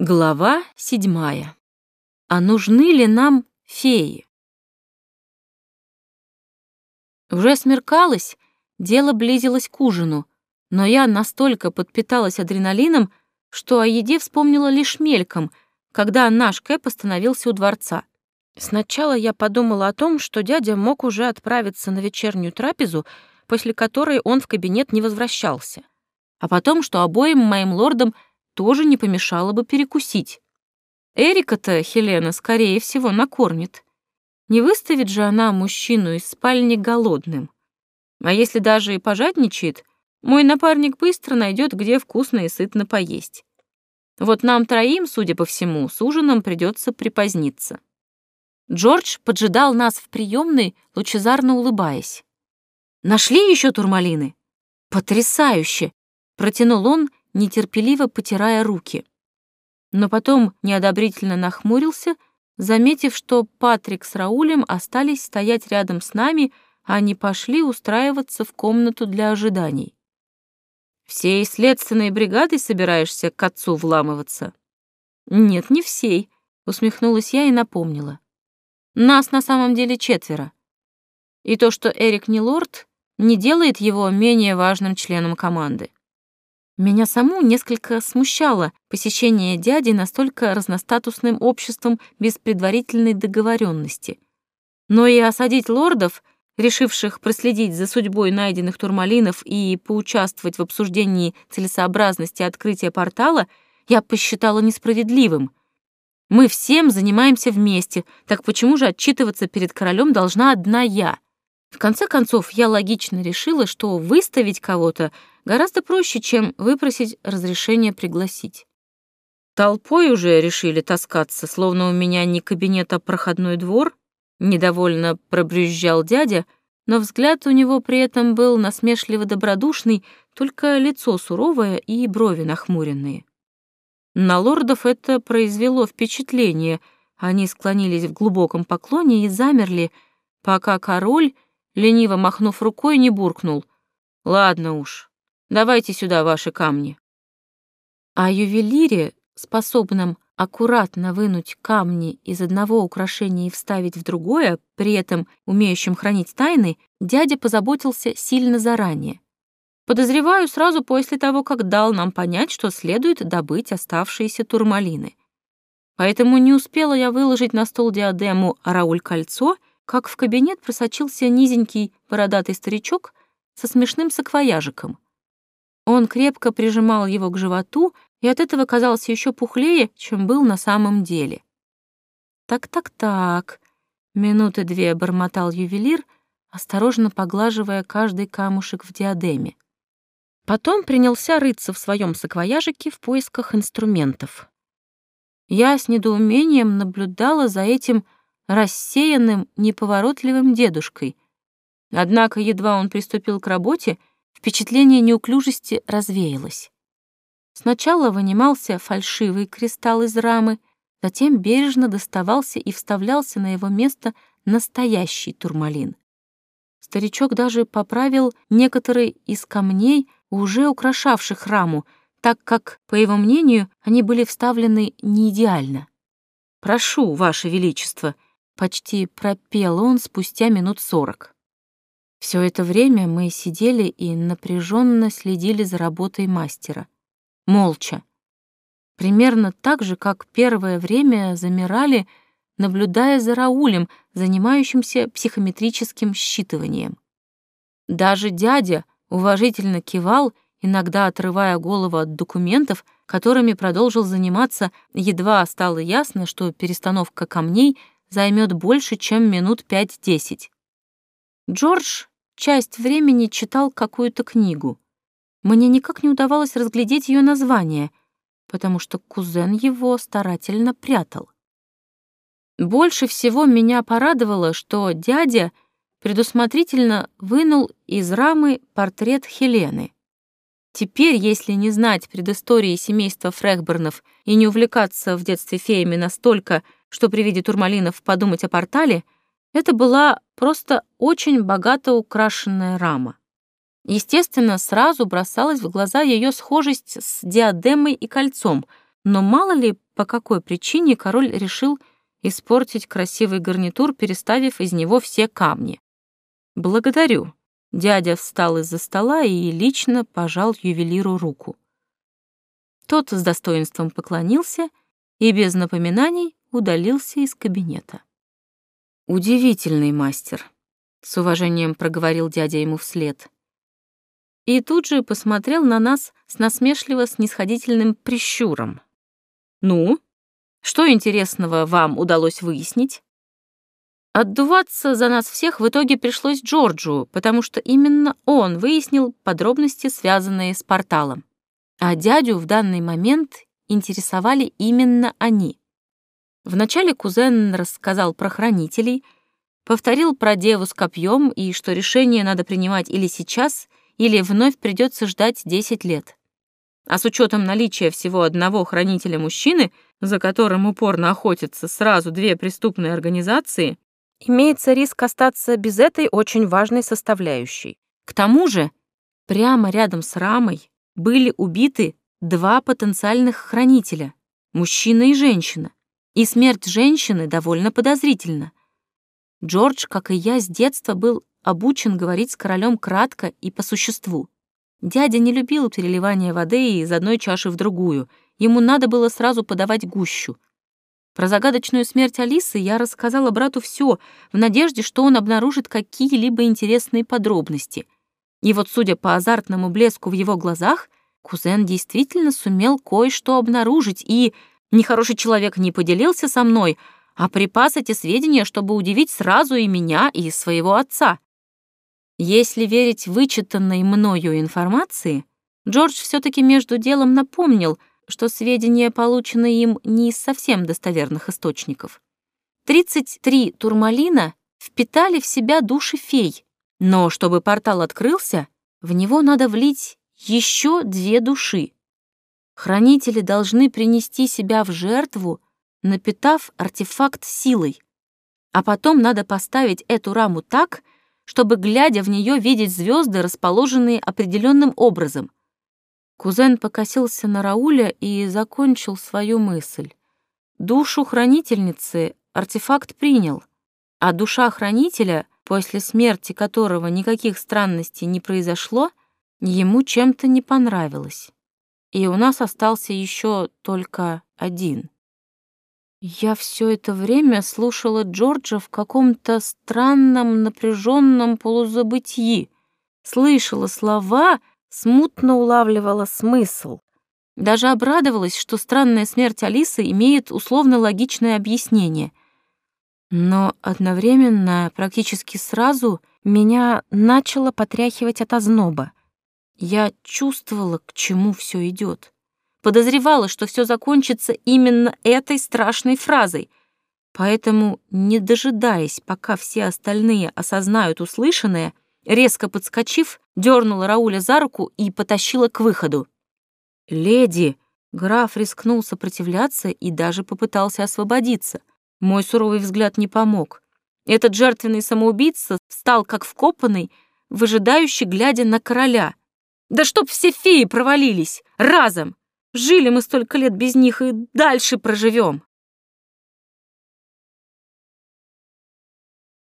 Глава седьмая. А нужны ли нам феи? Уже смеркалось, дело близилось к ужину, но я настолько подпиталась адреналином, что о еде вспомнила лишь мельком, когда наш Кэп остановился у дворца. Сначала я подумала о том, что дядя мог уже отправиться на вечернюю трапезу, после которой он в кабинет не возвращался, а потом, что обоим моим лордам — тоже не помешало бы перекусить. Эрика-то Хелена, скорее всего, накормит. Не выставит же она мужчину из спальни голодным. А если даже и пожадничает, мой напарник быстро найдет, где вкусно и сытно поесть. Вот нам троим, судя по всему, с ужином придется припоздниться. Джордж поджидал нас в приемной, лучезарно улыбаясь. «Нашли еще турмалины?» «Потрясающе!» — протянул он нетерпеливо потирая руки. Но потом неодобрительно нахмурился, заметив, что Патрик с Раулем остались стоять рядом с нами, а не пошли устраиваться в комнату для ожиданий. «Всей следственной бригадой собираешься к отцу вламываться?» «Нет, не всей», — усмехнулась я и напомнила. «Нас на самом деле четверо. И то, что Эрик не лорд, не делает его менее важным членом команды. Меня саму несколько смущало посещение дяди настолько разностатусным обществом без предварительной договоренности. Но и осадить лордов, решивших проследить за судьбой найденных турмалинов и поучаствовать в обсуждении целесообразности открытия портала, я посчитала несправедливым. Мы всем занимаемся вместе, так почему же отчитываться перед королем должна одна я? В конце концов, я логично решила, что выставить кого-то гораздо проще, чем выпросить разрешение пригласить. Толпой уже решили таскаться, словно у меня не кабинет, а проходной двор. Недовольно пробрюзжал дядя, но взгляд у него при этом был насмешливо-добродушный, только лицо суровое и брови нахмуренные. На лордов это произвело впечатление. Они склонились в глубоком поклоне и замерли, пока король лениво махнув рукой, не буркнул. «Ладно уж, давайте сюда ваши камни». О ювелире, способном аккуратно вынуть камни из одного украшения и вставить в другое, при этом умеющим хранить тайны, дядя позаботился сильно заранее. Подозреваю сразу после того, как дал нам понять, что следует добыть оставшиеся турмалины. Поэтому не успела я выложить на стол диадему Рауль-кольцо — как в кабинет просочился низенький бородатый старичок со смешным саквояжиком. Он крепко прижимал его к животу и от этого казался еще пухлее, чем был на самом деле. «Так-так-так», — минуты две бормотал ювелир, осторожно поглаживая каждый камушек в диадеме. Потом принялся рыться в своем саквояжике в поисках инструментов. Я с недоумением наблюдала за этим рассеянным, неповоротливым дедушкой. Однако едва он приступил к работе, впечатление неуклюжести развеялось. Сначала вынимался фальшивый кристалл из рамы, затем бережно доставался и вставлялся на его место настоящий турмалин. Старичок даже поправил некоторые из камней, уже украшавших раму, так как, по его мнению, они были вставлены не идеально. «Прошу, Ваше Величество», Почти пропел он спустя минут сорок. Все это время мы сидели и напряженно следили за работой мастера. Молча. Примерно так же, как первое время замирали, наблюдая за Раулем, занимающимся психометрическим считыванием. Даже дядя уважительно кивал, иногда отрывая голову от документов, которыми продолжил заниматься, едва стало ясно, что перестановка камней — займет больше, чем минут пять-десять. Джордж часть времени читал какую-то книгу. Мне никак не удавалось разглядеть ее название, потому что кузен его старательно прятал. Больше всего меня порадовало, что дядя предусмотрительно вынул из рамы портрет Хелены. Теперь, если не знать предыстории семейства Фрехбернов и не увлекаться в детстве феями настолько, что при виде турмалинов подумать о портале, это была просто очень богато украшенная рама. Естественно, сразу бросалась в глаза ее схожесть с диадемой и кольцом, но мало ли по какой причине король решил испортить красивый гарнитур, переставив из него все камни. «Благодарю». Дядя встал из-за стола и лично пожал ювелиру руку. Тот с достоинством поклонился и без напоминаний удалился из кабинета. «Удивительный мастер», — с уважением проговорил дядя ему вслед. И тут же посмотрел на нас с насмешливо-снисходительным прищуром. «Ну, что интересного вам удалось выяснить?» Отдуваться за нас всех в итоге пришлось Джорджу, потому что именно он выяснил подробности, связанные с порталом. А дядю в данный момент интересовали именно они. Вначале кузен рассказал про хранителей, повторил про деву с копьем и что решение надо принимать или сейчас, или вновь придется ждать 10 лет. А с учетом наличия всего одного хранителя мужчины, за которым упорно охотятся сразу две преступные организации, имеется риск остаться без этой очень важной составляющей. К тому же, прямо рядом с рамой были убиты два потенциальных хранителя — мужчина и женщина. И смерть женщины довольно подозрительна. Джордж, как и я, с детства был обучен говорить с королем кратко и по существу. Дядя не любил переливания воды из одной чаши в другую, ему надо было сразу подавать гущу — про загадочную смерть Алисы я рассказала брату все, в надежде, что он обнаружит какие-либо интересные подробности. И вот, судя по азартному блеску в его глазах, кузен действительно сумел кое-что обнаружить, и нехороший человек не поделился со мной, а припас эти сведения, чтобы удивить сразу и меня, и своего отца. Если верить вычитанной мною информации, Джордж все таки между делом напомнил — что сведения получены им не из совсем достоверных источников. 33 турмалина впитали в себя души фей, но чтобы портал открылся, в него надо влить еще две души. Хранители должны принести себя в жертву, напитав артефакт силой. А потом надо поставить эту раму так, чтобы, глядя в нее, видеть звезды, расположенные определенным образом. Кузен покосился на Рауля и закончил свою мысль. Душу хранительницы артефакт принял, а душа хранителя, после смерти которого никаких странностей не произошло, ему чем-то не понравилось. И у нас остался еще только один. Я все это время слушала Джорджа в каком-то странном напряженном полузабытии, слышала слова, смутно улавливала смысл. Даже обрадовалась, что странная смерть Алисы имеет условно-логичное объяснение. Но одновременно, практически сразу, меня начало потряхивать от озноба. Я чувствовала, к чему все идет. Подозревала, что все закончится именно этой страшной фразой. Поэтому, не дожидаясь, пока все остальные осознают услышанное, резко подскочив, дернула Рауля за руку и потащила к выходу. «Леди!» Граф рискнул сопротивляться и даже попытался освободиться. Мой суровый взгляд не помог. Этот жертвенный самоубийца встал как вкопанный, выжидающий, глядя на короля. «Да чтоб все феи провалились! Разом! Жили мы столько лет без них и дальше проживем!»